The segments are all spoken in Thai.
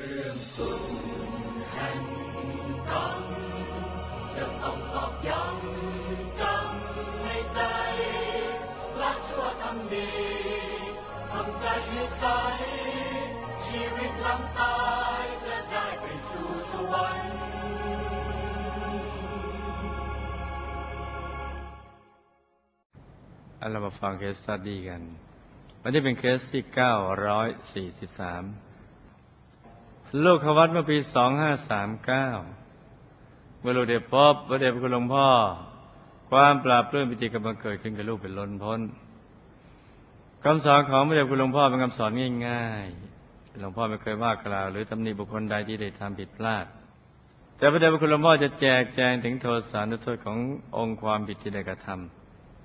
รื่องสูงแห่งกรรมจะต้องตอกย้ำจำในใจรักชั่วทำดีทำใจให้ใสชีวิตหลังตายจะได้ไปสู่สวรรค์เรามาฟังเคสสตัดดี้กัน วันนี้เป็นเคสที่ 943 ลูกขวัดเมื่อปี2539เก้าเมื่อลูกเด็กพบพระเดชพระคุณหลวงพ่อ ความปราบปลื้มปิติกำลังเกิดขึ้นกับลูกเป็นล้นพ้นคำสอนของพระเดชพระคุณหลวงพ่อเป็นคำสอนง่ายๆ หลวงพ่อไม่เคยว่ากล่าว หรือตำหนิบุคคลใดที่ได้ทำผิดพลาด แต่พระเดชพระคุณหลวงพ่อจะแจกแจงถึงโทษสานุโทษขององค์ความผิดที่ได้กระท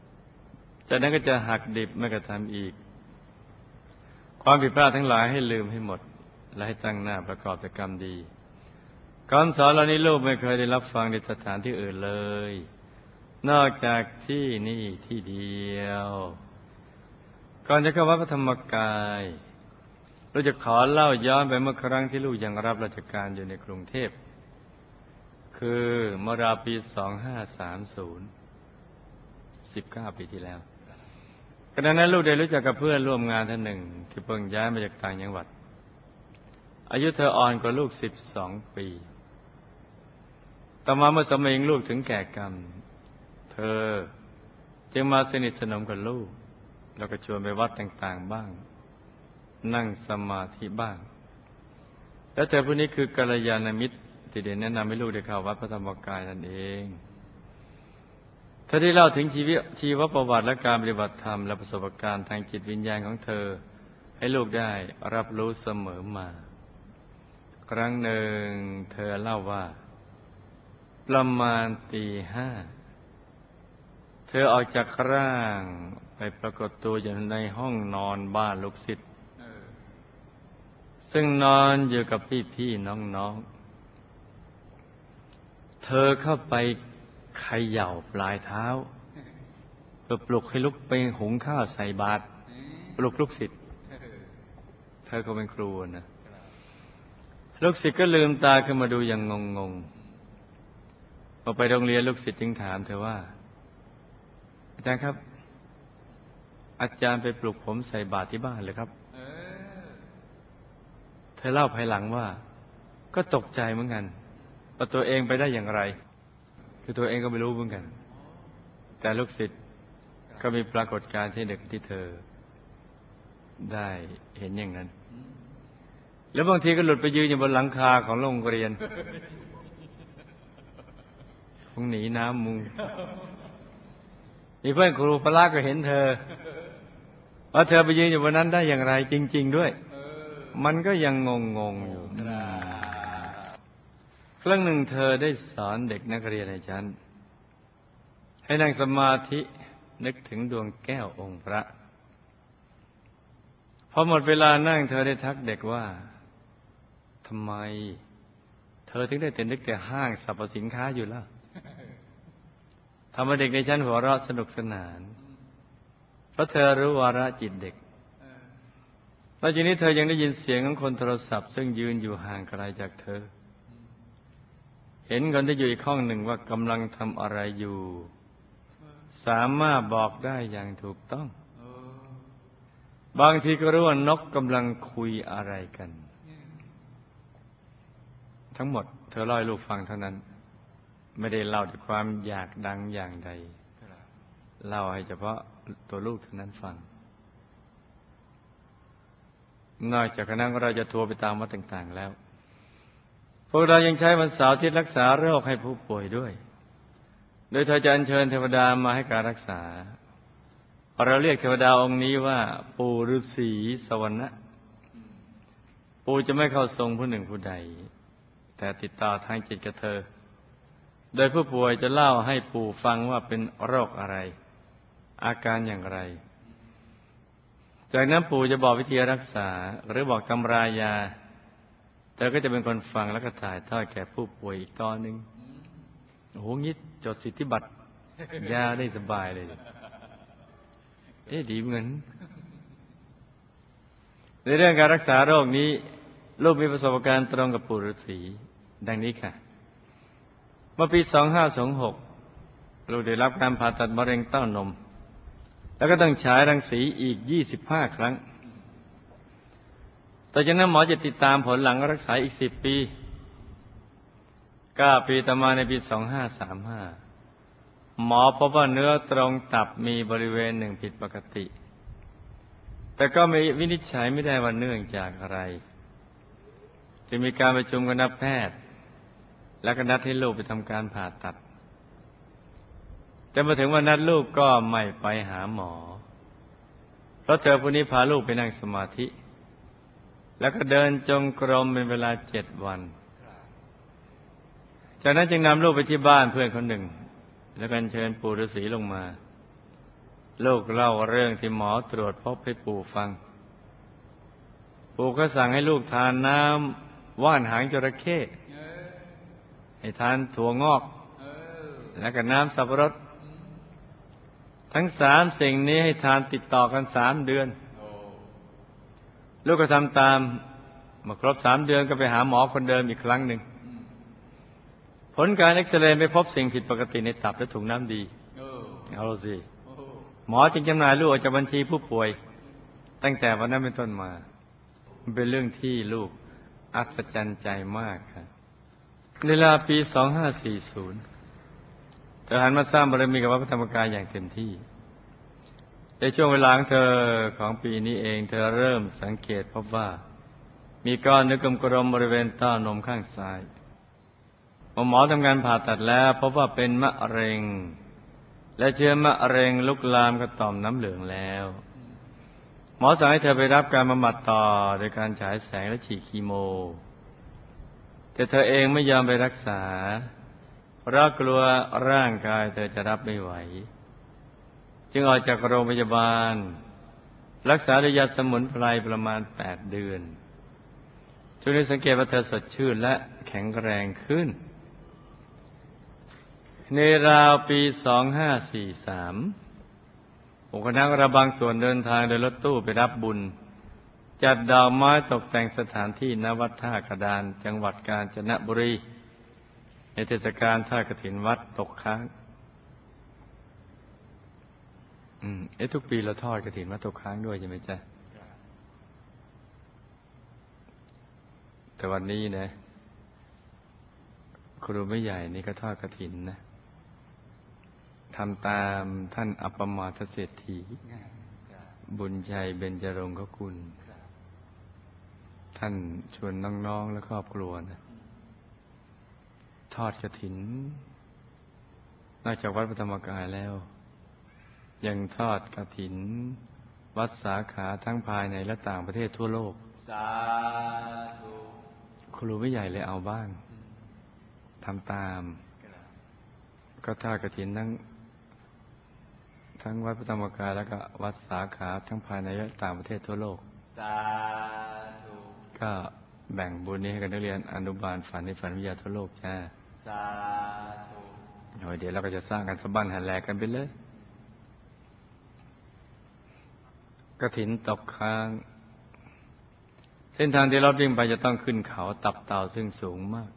ำจากนั้นก็จะหักดิบไม่กระทำอีก ความผิดพลาดทั้งหลายให้ลืมให้หมด และให้ตั้งหน้าประกอบแต่กรรมดีคำสอนเหล่านี้ลูกไม่เคยได้รับฟังในสถานที่อื่นเลย นอกจากที่นี่ที่เดียว ก่อนจะเข้าวัดพระธรรมกายเราจะขอเล่าย้อนไปเมื่อครั้งที่ลูกยังรับราชการอยู่ในกรุงเทพ คือมราปี 2530 19 ปีที่แล้วขณะนั้นลูกได้รู้จักกับเพื่อนร่วมงานท่านหนึ่ง ที่เพิ่งย้ายมาจากต่างจังหวัด อายุเธออ่อนกว่าลูก12ปี ต่อมาเมื่อสมัยยังลูกถึงแก่กรรม เธอจึงมาสนิทสนมกับลูก แล้วก็ชวนไปวัดต่างๆบ้าง นั่งสมาธิบ้าง และเธอผู้นี้คือกัลยาณมิตรที่เด่นแนะนำให้ลูกได้เข้าวัดพระธรรมกายนั่นเองเธอได้เล่าถึงชีวิตชีวประวัติและการปฏิบัติธรรมและประสบการณ์ทางจิตวิญญาณของเธอ ให้ลูกได้รับรู้เสมอมา ครั้งหนึ่งเธอเล่าว่า ประมาณตีห้า เธอออกจากร่างไปปรากฏตัวอยู่ในห้องนอนบ้านลูกศิษย์ซึ่งนอนอยู่กับพี่ๆน้องๆ เธอเข้าไปเขย่าปลายเท้าเพื่อปลุกให้ลุกไปหุงข้าวใส่บาตรปลุกลูกศิษย์ เธอก็เป็นครูนะ ลูกศิษย์ก็ลืมตาขึ้นมาดูอย่างงงๆพอไปโรงเรียนลูกศิษย์จึงถามเธอว่า อาจารย์ครับ อาจารย์ไปปลุกผมใส่บาตรที่บ้านเลยครับเธอเล่าภายหลังว่า ก็ตกใจเหมือนกันว่าตัวเองไปได้อย่างไร คือตัวเองก็ไม่รู้เหมือนกัน แต่ลูกศิษย์ก็มีปรากฏการณ์ที่เด็กที่เธอ ได้เห็นอย่างนั้น แล้วบางทีก็หลุดไปยืนอยู่บนหลังคาของโรงเรียนคงหนีน้ำมูมีเพื่อนครูพละก็เห็นเธอว่าเธอไปยืนอยู่บนนั้นได้อย่างไร จริง ๆ ด้วย มันก็ยังงงๆอยู่ครั้งหนึ่งเธอได้สอนเด็กนักเรียนในชั้น ให้นั่งสมาธินึกถึงดวงแก้วองค์พระพอหมดเวลานั่งเธอได้ทักเด็กว่า ทำไม เธอถึงได้แต่นึกแต่ห้างสรรพสินค้าอยู่ล่ะทำให้เด็กในชั้นหัวเราะสนุกสนาน เพราะเธอรู้วาระจิตเด็กแล้วทีนี้เธอยังได้ยินเสียงของคนโทรศัพท์ ซึ่งยืนอยู่ห่างไกลจากเธอ เห็นคนที่อยู่อีกห้องหนึ่งว่ากำลังทำอะไรอยู่ สามารถบอกได้อย่างถูกต้อง บางทีก็รู้ว่านกกำลังคุยอะไรกัน ทั้งหมดเธอเล่าให้ลูกฟังเท่านั้น ไม่ได้เล่าด้วยความอยากดังอย่างใดเล่าให้เฉพาะตัวลูกเท่านั้นฟัง นอกจากนั้นเราจะทัวร์ไปตามวัดต่างๆแล้ว พวกเรายังใช้วันเสาร์ที่รักษาโรคให้ผู้ป่วยด้วย โดยเธอจะอัญเชิญเทวดามาให้การรักษา เราเรียกเทวดาองค์นี้ว่า ปู่ฤาษีสวรรณะปู่จะไม่เข้าทรงผู้หนึ่งผู้ใด แต่ติดต่อทางจิตกับเธอ โดยผู้ป่วยจะเล่าให้ปู่ฟังว่าเป็นโรคอะไร อาการอย่างไร จากนั้นปู่จะบอกวิธีรักษาหรือบอกตำรายา เธอก็จะเป็นคนฟังแล้วก็ถ่ายทอดแก่ผู้ป่วยอีกตอนหนึ่งโอ้โหงี้จดสิทธิบัตรยาได้สบายเลย เอ๊ะดีเหมือนในเรื่องการรักษาโรคนี้ ลูกมีประสบการณ์ตรงกับปู่ฤาษีดังนี้ค่ะ เมื่อปี 2526 ลูกได้รับการผ่าตัดมะเร็งเต้านม แล้วก็ต้องฉายรังสีอีก 25 ครั้ง ต่อจากนั้นหมอจะติดตามผลหลังรักษาอีก 10 ปี 9 ปีต่อมาในปี 2535 หมอพบว่าเนื้อตรงตับมีบริเวณหนึ่งผิดปกติ แต่ก็ไม่วินิจฉัยไม่ได้ว่าเนื่องจากอะไร จึงมีการประชุมกับนักแพทย์ และก็นัดให้ลูกไปทำการผ่าตัด แต่มาถึงวันนัดลูกก็ไม่ไปหาหมอ เพราะเธอผู้นี้พาลูกไปนั่งสมาธิ แล้วก็เดินจงกรมเป็นเวลาเจ็ดวัน จากนั้นจึงนำลูกไปที่บ้านเพื่อนคนหนึ่ง แล้วกันเชิญปู่ฤาษีลงมาลูกเล่าเรื่องที่หมอตรวจพบให้ปู่ฟัง ปู่ก็สั่งให้ลูกทานน้ำ ว่านหางจระเข้ให้ทานถั่วงอก แล้วก็น้ำสับปะรด ทั้งสามสิ่งนี้ให้ทานติดต่อกันสามเดือน ลูกก็ทำตามมื่อครบสามเดือนก็ไปหาหมอคนเดิมอีกครั้งหนึ่ง ผลการเอ็กซเรย์ไม่พบสิ่งผิดปกติในตับและถุงน้ำดี เอาสิหมอจึงจำหน่ายลูกออกจากบัญชีผู้ป่วย ตั้งแต่วันนั้นเป็นต้นมา มันเป็นเรื่องที่ลูก อัศจรรย์ใจมากครับในเวลาปี2540เธอหันมาสร้างบารมีกับวัดพระธรรมกายอย่างเต็มที่ ในช่วงเวลาของเธอของปีนี้เอง เธอเริ่มสังเกตพบว่า มีก้อนเนื้อกลมๆบริเวณต้อนมข้างซ้ายพอหมอทำการผ่าตัดแล้วพบว่าเป็นมะเร็ง และเชื้อมะเร็งลุกลามกระต่อมน้ำเหลืองแล้ว หมอสั่งให้เธอไปรับการบำบัดต่อโดยการฉายแสงและฉีดคีโม แต่เธอเองไม่ยอมไปรักษา เพราะกลัวร่างกายเธอจะรับไม่ไหว จึงออกจากโรงพยาบาล รักษาด้วยยาสมุนไพรประมาณแปดเดือนช่วงนี้สังเกตว่าเธอสดชื่นและแข็งแรงขึ้น ในราวปี 2543ผ มคณะระบางส่วนเดินทางโดยรถตู้ไปรับบุญ จัดดอกไม้ตกแต่งสถานที่ณวัดท่ากระดาน จังหวัดกาญจนบุรี ในเทศกาลท่ากฐินวัดตกค้างอืมเอ๊ะทุกปีเราทอดกระถินวัดตกค้างด้วยใช่ไหมจ๊ะแต่วันนี้นะ ครูไม่ใหญ่นี่ก็ทอดกระถินนะ ทำตามท่านอัปปมาทเศรษฐี บุญชัยเบญจรงคกุลท่านชวนน้อง ๆ และครอบครัวนะทอดกระถิน นอกจากวัดพระธรรมกายแล้ว ยังทอดกระถิน วัดสาขาทั้งภายในและต่างประเทศทั่วโลก สาธุครูไม่ใหญ่เลยเอาบ้างทำตาม ก็ทอดกระถินทั้ง ทั้งวัดพระธรรมกายแล้วก็วัดสาขาทั้งภายในและต่างประเทศทั่วโลก สาธุก็แบ่งบุญนี้ให้กับนักเรียนอนุบาลฝันในฝันวิทยาทั่วโลกจ้า สาธุโอ้ยเดี๋ยวเราก็จะสร้างกันสะบั้นหันแหลกกันไปเลยกระถินตกค้าง เส้นทางที่รถวิ่งไปจะต้องขึ้นเขาตับเต่าซึ่งสูงมาก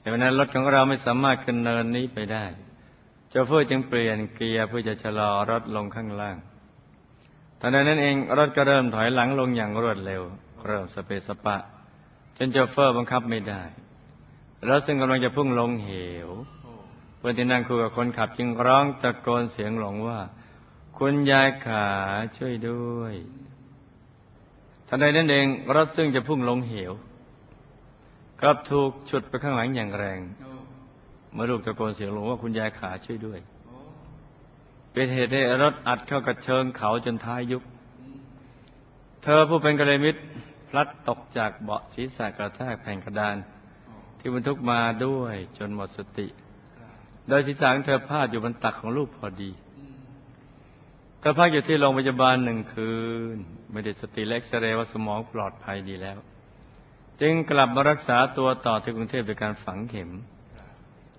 แต่วันนั้นรถของเราไม่สามารถขึ้นเนินนี้ไปได้โชเฟอร์จึงเปลี่ยนเกียร์เพื่อจะชะลอรถลงข้างล่างตอนนั้นเองรถก็เริ่มถอยหลังลงอย่างรวดเร็ว เริ่มสเปสปะ จนโชเฟอร์บังคับไม่ได้ รถซึ่งกำลังจะพุ่งลงเหวเพื่อนที่นั่งคุยกับคนขับจึงร้องตะโกนเสียงหลงว่า คุณยายขาช่วยด้วยทันใดนั้นเองรถซึ่งจะพุ่งลงเหวกลับถูกฉุดไปข้างหลังอย่างแรง เมื่อลูกตะโกนเสียงหลงว่าคุณยายขาช่วยด้วย เป็นเหตุให้รถอัดเข้ากับเชิงเขาจนท้ายยุบเธอผู้เป็นกัลยาณมิตรพลัดตกจากเบาะศีรษะกระแทกแผ่นกระดาน ที่บรรทุกมาด้วยจนหมดสติ โดยศีรษะของเธอพาดอยู่บนตักของลูกพอดี เธอพักอยู่ที่โรงพยาบาลหนึ่งคืน ไม่ได้สติและเอ็กซเรย์ว่าสมองปลอดภัยดีแล้ว จึงกลับมารักษาตัวต่อที่กรุงเทพโดยการฝังเข็ม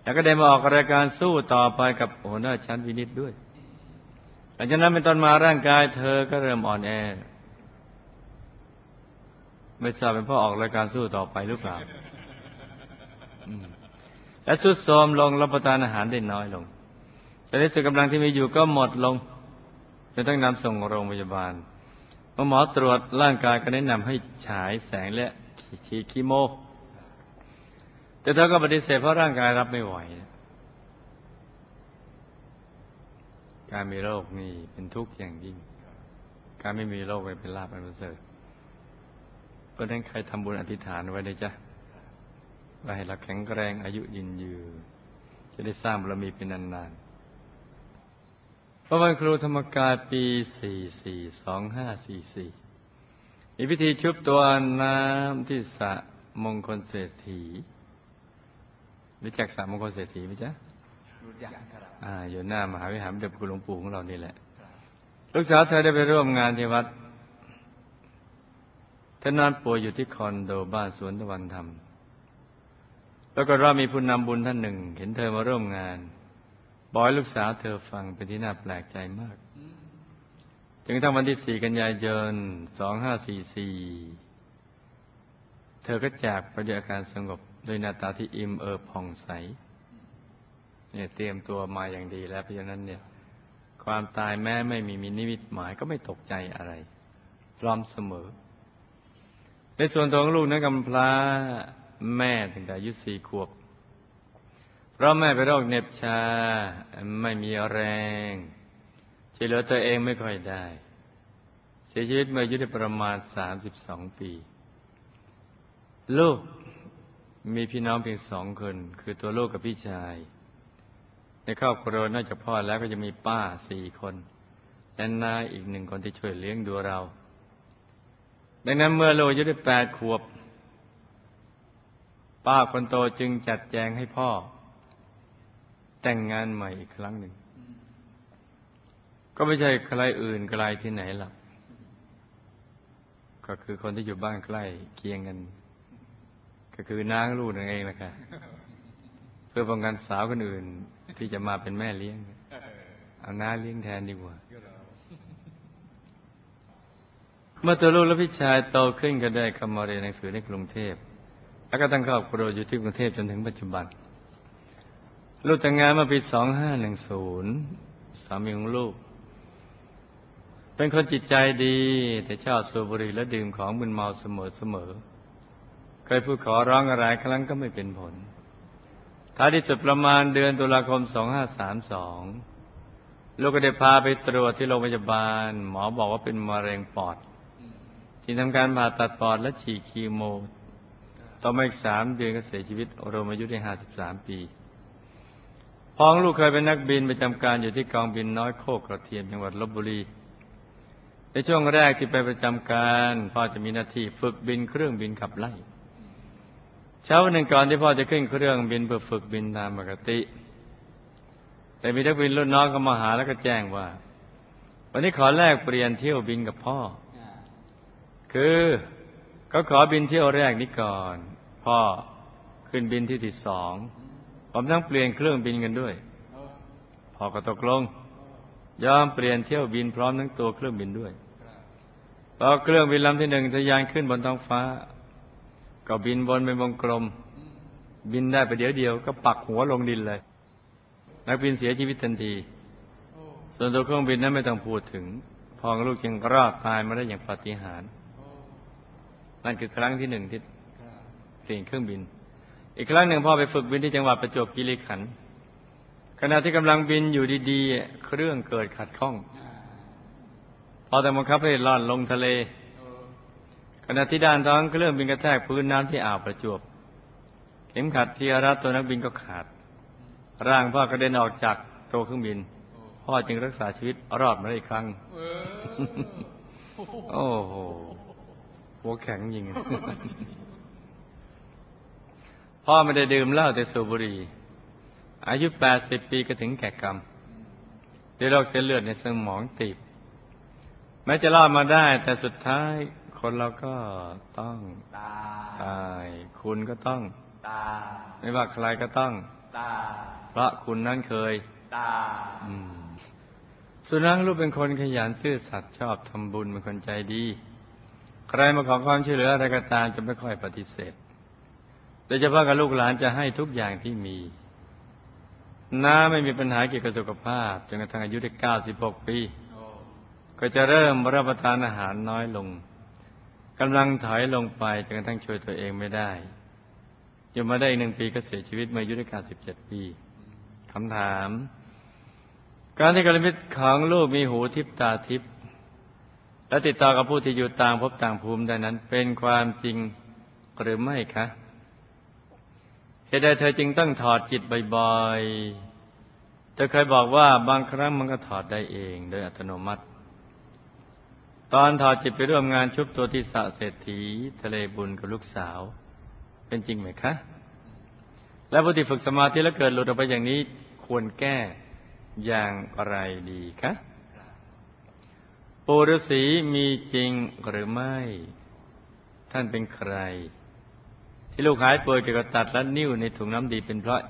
แล้วก็ได้มาออกรายการสู้ต่อไปกับหัวหน้าชั้นวินิตด้วยหลังจากนั้นเป็นต้นมาร่างกายเธอก็เริ่มอ่อนแอ ไม่ทราบเป็นเพ่อออกรายการสู้ต่อไปหรือเปล่าและสุดโทมลงรับประทานอาหารได้น้อยลงชนิดสุดกำลังที่มีอยู่ก็หมดลงจนต้องนำส่งโรงพยาบาลเมื่อหมอตรวจร่างกายก็แนะนำให้ฉายแสงและฉีดคีโม แต่เธอก็ปฏิเสธเพราะร่างกายรับไม่ไหว การมีโรคนี่เป็นทุกข์อย่างยิ่ง การไม่มีโรคเป็นลาภอันประเสริฐเพราะฉะนั้นใครทำบุญอธิษฐานไว้เลยจ้ะว่าให้เราแข็งแรงอายุยืนยืนจะได้สร้างบารมีเป็นนานๆพระวันครูธรรมกายปี 442544 มีพิธีชุบตัวน้ำที่สระมงคลเศรษฐี รู้จักสระมงคลเศรษฐีไหมจ๊ะรู้จักครับอ่า อยู่หน้ามหาวิหารเด็จคุณหลวงปู่ของเรานี่แหละลูกสาวเธอได้ไปร่วมงานที่วัดเธอนอนป่วยอยู่ที่คอนโดบ้านสวนตะวันธรรม แล้วก็ว่ามีผู้นำบุญท่านหนึ่ง เห็นเธอมาร่วมงาน บอกให้ลูกสาวเธอฟังเป็นที่น่าแปลกใจมากจึงทั้งวันที่สี่กันยายนสองห้าสี่สี่เธอก็จากไปด้วยอาการสงบ ด้วยหน้าตาที่อิ่มเอิบผ่องใส เนี่ยเตรียมตัวมาอย่างดีแล้วเพราะฉะนั้นเนี่ย ความตายแม้ไม่มีมินิมิตหมายก็ไม่ตกใจอะไร พร้อมเสมอ ในส่วนตัวของลูกนั้นกำพร้าแม่ตั้งแต่อายุสี่ขวบ เพราะแม่เป็นโรคเน็บชา ไม่มีแรงช่วยเหลือตัวเองไม่ค่อยได้ เสียชีวิตเมื่ออายุได้ประมาณสามสิบสองปี ลูก มีพี่น้องเพียงสองคน คือตัวลูกกับพี่ชาย ในครอบครัวนอกจากพ่อแล้วก็จะมีป้าสี่คนและน้าอีกหนึ่งคนที่ช่วยเลี้ยงดูเรา ดังนั้นเมื่อโลอายุได้แปดขวบ ป้าคนโตจึงจัดแจงให้พ่อ แต่งงานใหม่อีกครั้งหนึ่ง ก็ไม่ใช่ใครอื่นไกลที่ไหนหรอกก็คือคนที่อยู่บ้านใกล้เคียงกัน ก็คือน้างลูกนั่นเองแหละค่ะ เพื่อป้องกันสาวคนอื่น ที่จะมาเป็นแม่เลี้ยง เอาน้าเลี้ยงแทนดีกว่า เมื่อตัวลูกและพี่ชายโตขึ้นก็ได้เข้ามาเรียนหนังสือในกรุงเทพ แล้วก็ตั้งครอบครัวอยู่ที่กรุงเทพจนถึงปัจจุบัน ลูกแต่งงานมาปี2510สามีของลูกเป็นคนจิตใจดีแต่ชอบสูบบุหรี่และดื่มของมึนเมาเสมอๆ เคยพูดขอร้องอะไรครั้งก็ไม่เป็นผล ท้ายที่สุดประมาณเดือนตุลาคม 2532 ลูกก็ได้พาไปตรวจที่โรงพยาบาล หมอบอกว่าเป็นมะเร็งปอด จึงทำการผ่าตัดปอดและฉีดคีโม ต่อมาอีกสามเดือนก็เสียชีวิตรวมอายุได้ 53 ปีพ้องลูกเคยเป็นนักบินประจำการอยู่ที่กองบินน้อยโคกกระเทียมจังหวัดลบบุรีในช่วงแรกที่ไปประจำการพ่อจะมีหน้าที่ฝึกบินเครื่องบินขับไล่ เช้าวันหนึ่งก่อนที่พ่อจะขึ้นเครื่องบินเพื่อฝึกบินตามปกติ แต่มีนักบินรุ่นน้องก็มาหาแล้วก็แจ้งว่า วันนี้ขอแลกเปลี่ยนเที่ยวบินกับพ่อ คือเขาขอบินเที่ยวแรกนี้ก่อน พ่อขึ้นบินที่ที่สองผมทั้งเปลี่ยนเครื่องบินกันด้วยพ่อก็ตกลงยอมเปลี่ยนเที่ยวบินพร้อมทั้งตัวเครื่องบินด้วยพอเครื่องบินลำที่หนึ่งทะยานขึ้นบนท้องฟ้า ก็บินบนเป็นวงกลม บินได้ไปเดี๋ยวเดียว ก็ปักหัวลงดินเลย นักบินเสียชีวิตทันที ส่วนตัวเครื่องบินนั้นไม่ต้องพูดถึง พองลูกจึงรอดตายมาได้อย่างปาฏิหาริย์นั่นคือครั้งที่หนึ่งที่เปลี่ยนเครื่องบิน อีกครั้งหนึ่งพ่อไปฝึกบินที่จังหวัดประจวบคีรีขันธ์ขณะที่กำลังบินอยู่ดีๆ เครื่องเกิดขัดข้อง พอแต่บังคับให้ล่อนลงทะเล ขณะที่ด้านท้องเครื่องบินกระแทกพื้นน้ำที่อ่าวประจวบ เข็มขัดที่รัดตัวนักบินก็ขาด ร่างพ่อกระเด็นออกจากตัวเครื่องบิน พ่อจึงรักษาชีวิตรอดมาได้อีกครั้ง โอ้โหหัวแข็งยิงพ่อไม่ได้ดื่มเหล้าแต่สูบบุหรี่อายุแปดสิบปีก็ถึงแก่กรรมด้วยโรคเส้นเลือดในสมองตีบแม้จะรอดมาได้แต่สุดท้าย คนเราก็ต้องตาตาย คุณก็ต้องตาไม่ว่าใครก็ต้องตาเพราะคุณนั้นเคยตาอืมสุนัขลูกเป็นคนขยันซื่อสัตย์ชอบทำบุญเป็นคนใจดี ใครมาขอความช่วยเหลืออะไรก็ตามจะไม่ค่อยปฏิเสธโดยเฉพาะกับลูกหลานจะให้ทุกอย่างที่มีน้าไม่มีปัญหาเกี่ยวกับสุขภาพจนกระทั่งอายุได้96 ปีโอ้ก็จะเริ่มรับประทานอาหารน้อยลง กำลังถอยลงไปจนกระทั่งช่วยตัวเองไม่ได้อยู่มาได้อีกหนึ่งปีก็เสียชีวิตเมื่ออายุได้97ปีคำถาม การที่กรมิตของลูกมีหูทิพตาทิพและติดต่อกับผู้ที่อยู่ต่างภพต่างภูมิได้นั้น เป็นความจริงหรือไม่คะเหตุใดเธอจึงต้องถอดจิตบ่อยๆเธอเคยบอกว่าบางครั้งมันก็ถอดได้เอง โดยอัตโนมัติ ตอนถอดจิตไปร่วมงานชุบตัวที่สะเศรษฐีทะเลบุญกับลูกสาว เป็นจริงไหมคะ และผู้ที่ฝึกสมาธิแล้วเกิดหลุดออกไปอย่างนี้ควรแก้อย่างไรดีคะปูฤาษีมีจริงหรือไม่ ท่านเป็นใคร ที่ลูกหายป่วยเกี่ยวกับตัดและนิ้วในถุงน้ำดีเป็นเพราะ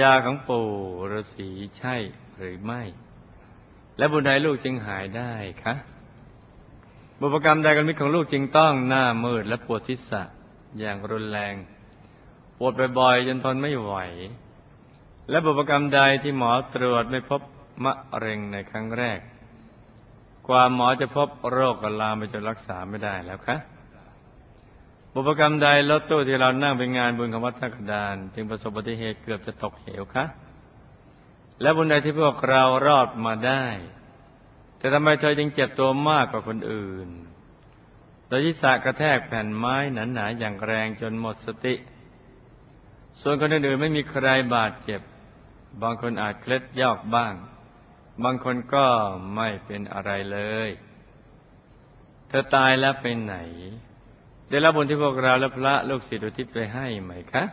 ยาของปู่ฤาษีใช่หรือไม่ และบุญใดลูกจึงหายได้คะ บุพกรรมใดกันมิตรของลูกจึงต้องหน้ามืดและปวดศีรษะอย่างรุนแรง ปวดบ่อยๆจนทนไม่ไหว และบุพกรรมใดที่หมอตรวจไม่พบมะเร็งในครั้งแรก กว่าหมอจะพบโรคก็ลามไปจนรักษาไม่ได้แล้วคะบุพกรรมใดรถตู้ที่เรานั่งไปงานบุญของวัดสักดาน จึงประสบอุบัติเหตุเกือบจะตกเหวคะ และบุญใดที่พวกเรารอดมาได้ แต่ทำไมเธอจึงเจ็บตัวมากกว่าคนอื่น โดยที่สะกระแทกแผ่นไม้หนาๆอย่างแรงจนหมดสติ ส่วนคนอื่นๆไม่มีใครบาดเจ็บ บางคนอาจเคล็ดยอกบ้าง บางคนก็ไม่เป็นอะไรเลย เธอตายแล้วไปไหน ได้รับบุญที่พวกเราและพระลูกศิษย์อุทิศไปให้ไหมคะ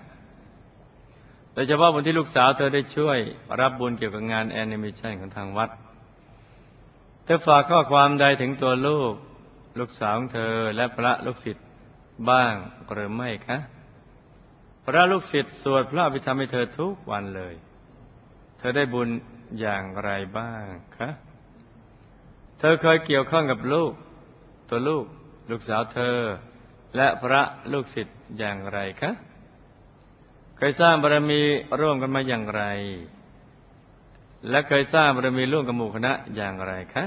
โดยเฉพาะบุญที่ลูกสาวเธอได้ช่วยรับบุญเกี่ยวกับงานแอนิเมชันของทางวัด ธอฝากข้อความใดถึงตัวลูก ลูกสาวของเธอและพระลูกศิษย์บ้างหรือไม่คะ พระลูกศิษย์สวดพระอภิธรรมให้เธอทุกวันเลย เธอได้บุญอย่างไรบ้างคะ เธอเคยเกี่ยวข้องกับลูก ตัวลูก ลูกสาวเธอ และพระลูกศิษย์อย่างไรคะ เคยสร้างบารมีร่วมกันมาอย่างไร และเคยสร้างบารมีร่วมกับหมู่คณะอย่างไรคะ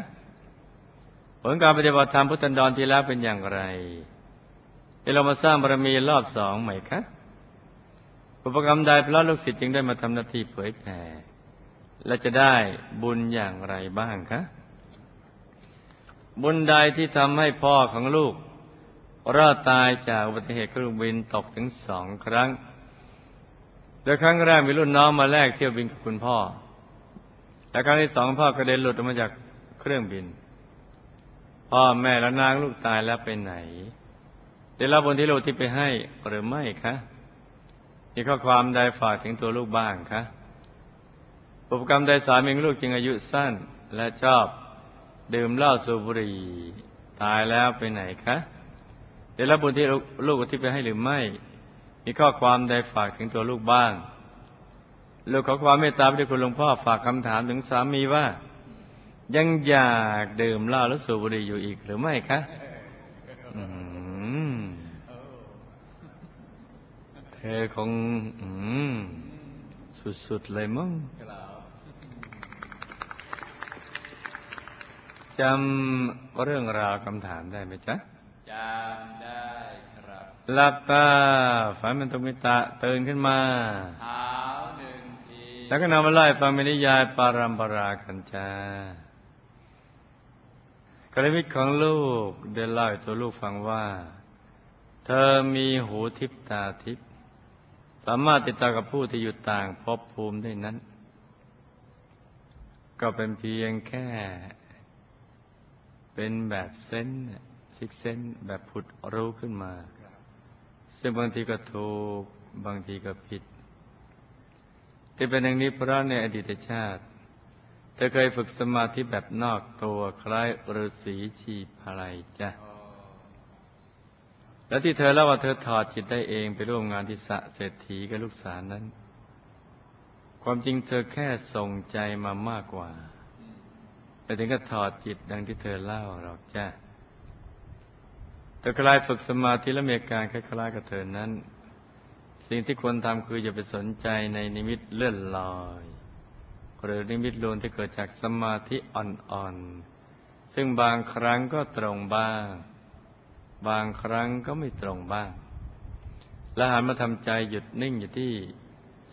ผลการปฏิบัติธรรมพุทธันดรที่แล้วเป็นอย่างไรได้เรามาสร้างบารมีรอบสองไหมคะอุปกรรมใดพระลูกศิษย์จึงได้มาทำหน้าที่เผยแผ่และจะได้บุญอย่างไรบ้างคะ บุญใดที่ทำให้พ่อของลูกรอดตายจากอุบัติเหตุเครื่องบินตกถึงสองครั้ง โดยครั้งแรกมีรุ่นน้องมาแลกเที่ยวบินกับคุณพ่อ และครั้งที่สองพ่อกระเด็นหลุดออกมาจากเครื่องบิน พ่อแม่และนางลูกตายแล้วไปไหน ได้รับบุญที่ลูกที่ไปให้หรือไม่คะมีข้อความใดฝากถึงตัวลูกบ้างคะอุปกรรมใดสามีลูกจึงอายุสั้น และชอบ ดื่มเหล้าสูบบุหรี่ตายแล้วไปไหนคะได้รับบุญที่ลูกที่ไปให้หรือไม่ มีข้อความใดฝากถึงตัวลูกบ้าง ลูกขอความเมตตาไปด้วยคุณหลวงพ่อฝากคำถามถึงสามีว่า ยังอยากดื่มเหล้าและสูบบุหรี่อยู่อีกหรือไม่คะอืมเธอคงอืมสุดๆเลยมั้งกล่าวจำเรื่องราวคำถามได้ไหมจ๊ะจำได้ครับหลับตาฝันเป็นตุมิตะตื่นขึ้นมาเท้าหนึ่งที แล้วก็นำมาไล่ฟังเป็นนิยายปารัมปราคัญจากรมิตของลูกได้เล่าให้ตัวลูกฟังว่า เธอมีหูทิพตาทิพสามารถติดต่อกับผู้ที่อยู่ต่างภพภูมิได้นั้น ก็เป็นเพียงแค่ เป็นแบบเซนซิกเซนแบบผุดรู้ขึ้นมา ซึ่งบางทีก็ถูก บางทีก็ผิด ที่เป็นอย่างนี้เพราะในอดีตชาติ เธอเคยฝึกสมาธิแบบนอกตัวคล้ายฤาษีชีพอะไรจ้ะแล้วที่เธอเล่าว่าเธอถอดจิตได้เองไปร่วมงานที่สะเศรษฐีกับลูกสาวนั้น ความจริงเธอแค่ส่งใจมามากกว่า แต่ถึงก็ถอดจิตดังที่เธอเล่าหรอกจ้ะแต่กลายฝึกสมาธิและมีอาการคล้ายๆกับเธอนั้น สิ่งที่ควรทำคืออย่าไปสนใจในนิมิตเลื่อนลอย หรือนิมิตลวงที่เกิดจากสมาธิอ่อนๆ ซึ่งบางครั้งก็ตรงบ้าง บางครั้งก็ไม่ตรงบ้าง และหันมาทำใจหยุดนิ่งอยู่ที่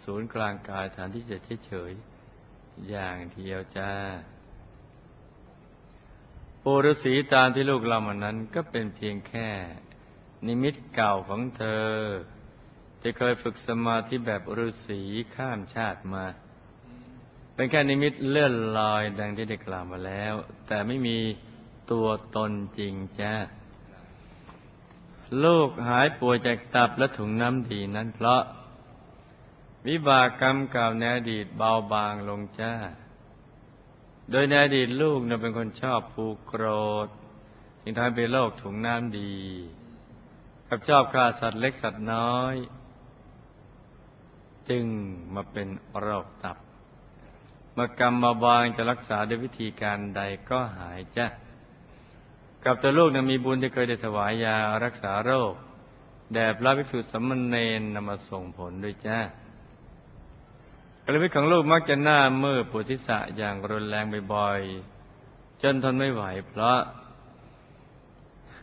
ศูนย์กลางกายฐานที่จะเฉยๆอย่างเดียวจ้าปูฤษีตามที่ลูกเรามานั้นก็เป็นเพียงแค่ นิมิตเก่าของเธอ ที่เคยฝึกสมาธิแบบฤาษีข้ามชาติมา เป็นแค่นิมิตเลื่อนลอยดังที่ได้กล่าวมาแล้ว แต่ไม่มีตัวตนจริงจ้าลูกหายป่วยจากตับและถุงน้ำดีนั้นเพราะ วิบากกรรมเก่าในอดีตเบาบางลงจ้า โดยในอดีตลูกเนี่ยเป็นคนชอบผูกโกรธจึงทำให้เป็นโรคถุงน้ำดี กับชอบฆ่าสัตว์เล็กสัตว์น้อย จึงมาเป็นโรคตับเมื่อกรรมมาบางจะรักษาด้วยวิธีการใดก็หายจ้ะกับตัวลูกนะมีบุญที่เคยได้ถวายยารักษาโรค แด่พระภิกษุสามเณรนำมาส่งผลด้วยจ้ากระพิตของลูกมักจะหน้ามืดปวดทิศะอย่างรุนแรงบ่อยๆจนทนไม่ไหวเพราะ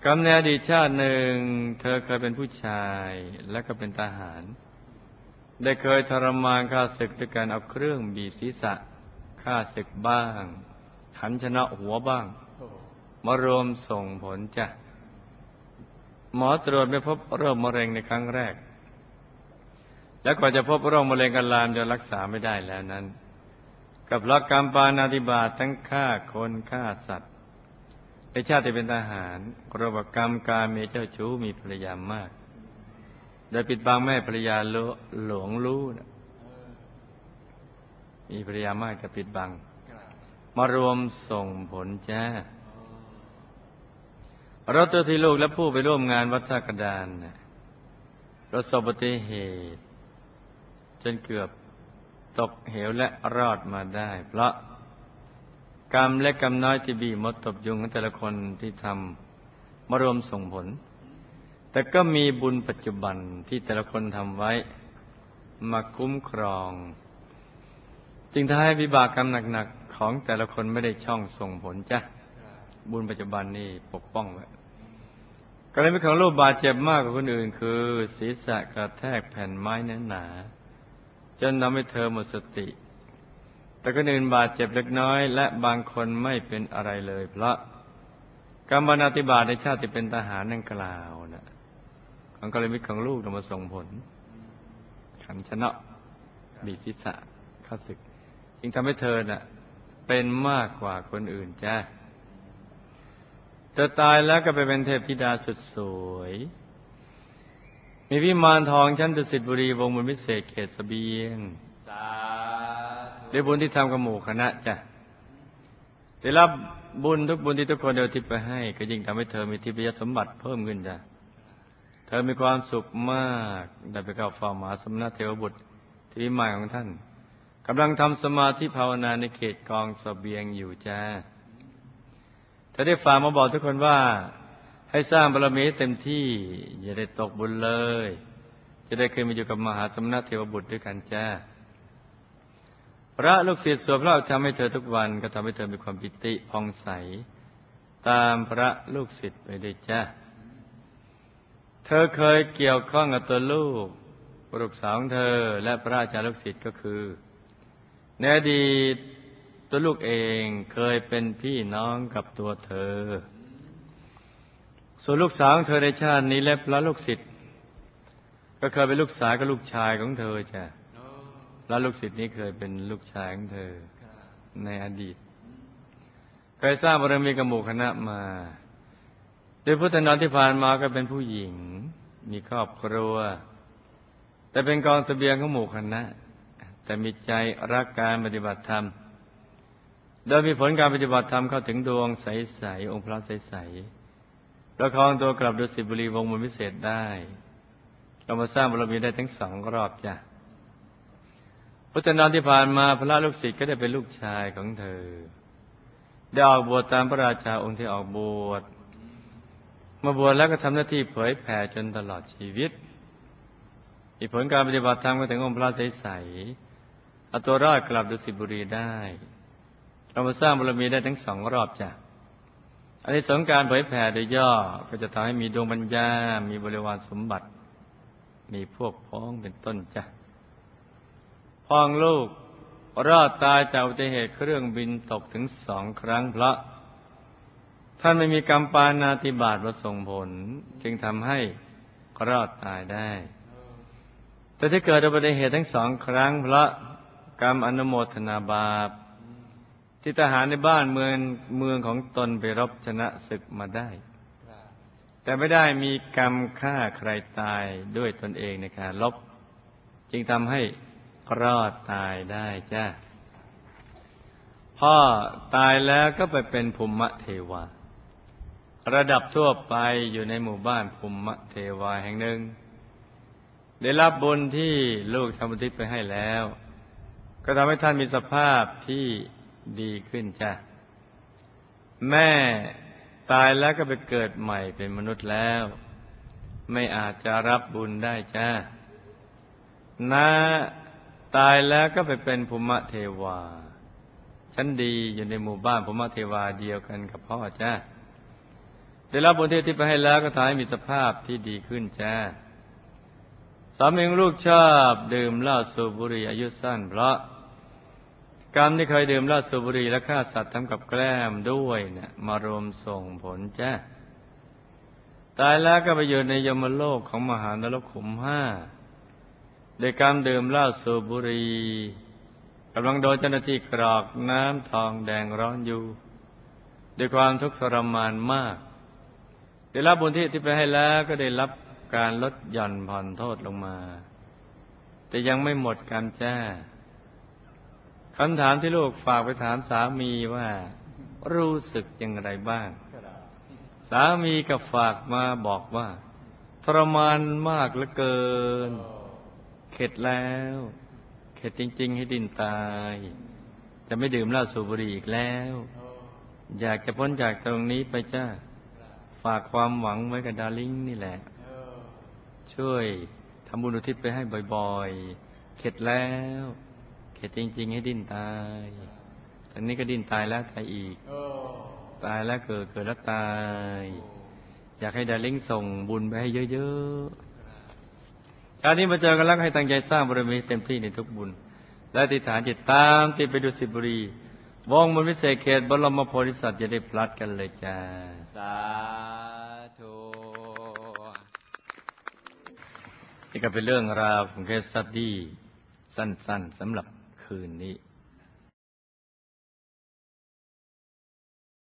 กรรมในอดีตชาติหนึ่ง เธอเคยเป็นผู้ชายและก็เป็นทหาร ได้เคยทรมานข้าศึกด้วยการเอาเครื่องบีบศีรษะข้าศึกบ้าง ขันชนะหัวบ้าง มารวมส่งผลจ้ะ หมอตรวจไม่พบโรคมะเร็งในครั้งแรก แล้วกว่าจะพบโรคมะเร็งกันลามจนรักษาไม่ได้แล้วนั้น กับรักกรรมปานาติบาตทั้งฆ่าคนฆ่าสัตว์ในชาติเป็นทหารกรบกรรมการเมเจ้าชู้มีภรรยามมาก โดยปิดบังแม่ภรรยาหลวงรู้นะมีภรรยามากแต่ปิดบัง มารวมส่งผลจ้ารถตัวที่ลูกและผู้ไปร่วมงานวัดท่ากระดานนะประสบอุบัติเหตุ จนเกือบตกเหวและรอดมาได้ เพราะกรรมและกรรมน้อยที่บีมดตบยุงของแต่ละคนที่ทำมารวมส่งผล แต่ก็มีบุญปัจจุบันที่แต่ละคนทำไว้ มาคุ้มครอง จึงทำให้วิบากกรรมหนักๆของแต่ละคนไม่ได้ช่องส่งผลจ้ะบุญปัจจุบันนี่ปกป้องไว้กรณีของลูกบาดเจ็บมากกว่าคนอื่น คือ ศีรษะกระแทกแผ่นไม้แน่นหนาจนทำให้เธอหมดสติ แต่คนอื่นบาดเจ็บเล็กน้อย และบางคนไม่เป็นอะไรเลย เพราะกรรมนาติบาตในชาติที่เป็นทหารนั่งกล่าวนะ ของกรณีของลูกนำมาส่งผลขันชนะบีบศีรษะข้าศึก จึงทำให้เธอน่ะเป็นมากกว่าคนอื่นจ้าเธอตายแล้วก็ไปเป็นเทพธิดาสุดสวย มีวิมานทองชั้นดุสิตบุรีวงบนวิเศษเขตสเบียงสาด้วยบุญที่ทำกับหมู่คณะจ้ะได้รับบุญทุกบุญที่ทุกคนเดียวทิพไปให้ ก็ยิ่งทำให้เธอมีทิพยสมบัติเพิ่มขึ้นจ้ะ เธอมีความสุขมากได้ไปเข้าเฝ้าหมหาสมณเทวบุตรที่วิมานของท่านกำลังทำสมาธิภาวนาในเขตกองสเสบียงอยู่จ้าเธอได้ฝากมาบอกทุกคนว่า ให้สร้างบารมีเต็มที่ อย่าได้ตกบุญเลย จะได้เคยมาอยู่กับมหาสมณเทวบุตรด้วยกันจ้าพระลูกศิษย์สวดพระทำให้เธอทุกวันก็ทำให้เธอมีความปิติพองใส ตามพระลูกศิษย์ไปด้วยจ้า เธอเคยเกี่ยวข้องกับตัวลูกลูกสาวของเธอและพระอาจาลูกศิษย์ก็คือในอดีตตัวลูกเองเคยเป็นพี่น้องกับตัวเธอ ส่วนลูกสาวของเธอในชาตินี้และพระลูกศิษย์ก็เคยเป็นลูกสาวกับลูกชายของเธอจ้ะพระลูกศิษย์นี้เคยเป็นลูกชายของเธอในอดีต เคยสร้างบารมีกับหมู่คณะมา โดยพุทธนามที่ผ่านมาก็เป็นผู้หญิง มีครอบครัว แต่เป็นกองเสบียงของหมู่คณะ แต่มีใจรักการปฏิบัติธรรม โดยมีผลการปฏิบัติธรรมเข้าถึงดวงใส ๆ องค์พระใส ๆ ประคองตัวกลับดุสิบุรีวงมนวิเศษได้ เรามาสร้างบารมีได้ทั้งสองรอบจ้ะพุทธนามที่ผ่านมาพระลูกศิษย์ก็ได้เป็นลูกชายของเธอ ได้ออกบวชตามพระราชาองค์ที่ออกบวช มาบวชแล้วก็ทำหน้าที่เผยแผ่จนตลอดชีวิต อีกผลการปฏิบัติธรรมก็ถึงองค์พระใสๆเอาตัวรอดกลับดุสิตบุรีได้ เรามาสร้างบารมีได้ทั้งสองรอบจ้ะอันนี้สงการเผยแผ่โดยย่อก็จะทำให้มีดวงปัญญา มีบริวารสมบัติ มีพวกพ้องเป็นต้นจ้ะพองลูกรอดตายจากอุบัติเหตุเครื่องบินตกถึงสองครั้งเพราะ ท่านไม่มีกรรมปานาติบาตมาส่งผล จึงทำให้รอดตายได้ แต่ที่เกิดอุบัติเหตุทั้งสองครั้งเพราะกรรมอนุโมทนาบาป ที่ทหารในบ้านเมืองเมืองของตนไปรบชนะศึกมาได้ แต่ไม่ได้มีกรรมฆ่าใครตายด้วยตนเองในการลบ จึงทำให้รอดตายได้จ้าพ่อตายแล้วก็ไปเป็นภูมิเทวา ระดับทั่วไปอยู่ในหมู่บ้านภูมิเทวาแห่งหนึ่ง ได้รับบุญที่ลูกทำบุญทิศไปให้แล้ว ก็ทำให้ท่านมีสภาพที่ดีขึ้นจ้ะแม่ตายแล้วก็ไปเกิดใหม่เป็นมนุษย์แล้ว ไม่อาจจะรับบุญได้จ้าน้าตายแล้วก็ไปเป็นภูมิเทวาชั้นดีอยู่ในหมู่บ้านภูมิเทวาเดียวกันกับพ่อจ้า ได้รับบุญที่ที่ไปให้แล้วก็ทำให้มีสภาพที่ดีขึ้นจ้าสามีของลูกชอบดื่มเหล้าสูบบุหรี่อายุสั้น เพราะกรรมที่เคยดื่มเหล้าสูบบุหรี่และฆ่าสัตว์ทำกับแกล้มด้วยเนะี่ยมารวมส่งผลจ้าตายแล้วก็ไปอยู่ในยมโลกของมหานรกขุมห้าโดยการดื่มเหล้าสูบบุหรี่กำลังโดนเจ้าหน้าที่กรอกน้ำทองแดงร้อนอยู่ ด้วยความทุกข์ทรมานมาก ได้รับบุญที่ที่ไปให้แล้วก็ได้รับการลดหย่อนผ่อนโทษลงมา แต่ยังไม่หมดกรรมจ้าคำถามที่ลูกฝากไปถามสามีว่ารู้สึกอย่างไรบ้าง สามีก็ฝากมาบอกว่าทรมานมากเหลือเกิน เข็ดแล้ว เข็ดจริง ๆ ให้ดินตาย จะไม่ดื่มเหล้าสูบบุหรี่อีกแล้ว อยากจะพ้นจากตรงนี้ไปจ้า ฝากความหวังไว้กับดาริ่งนี่แหละ ช่วยทำบุญอุทิศไปให้บ่อยๆ เข็ดแล้ว เข็ดจริง ๆ ให้ดิ้นตายตอนนี้ก็ดิ้นตายแล้วตายอีก ตายแล้วเกิดเกิดแล้วตาย อยากให้ดาริ่งส่งบุญไปให้เยอะๆการนี้มาเจอกันแล้วให้ตั้งใจสร้างบารมีเต็มที่ในทุกบุญ และอธิฐานจิตตามติดไปดูสิบุรี วงมนต์วิเศษเขตบรมโพธิสัตว์จะได้พลัดกันเลยจ้า สาธุนี่ก็เป็นเรื่องราวของเคสสตดี้สั้นๆสำหรับคืนนี้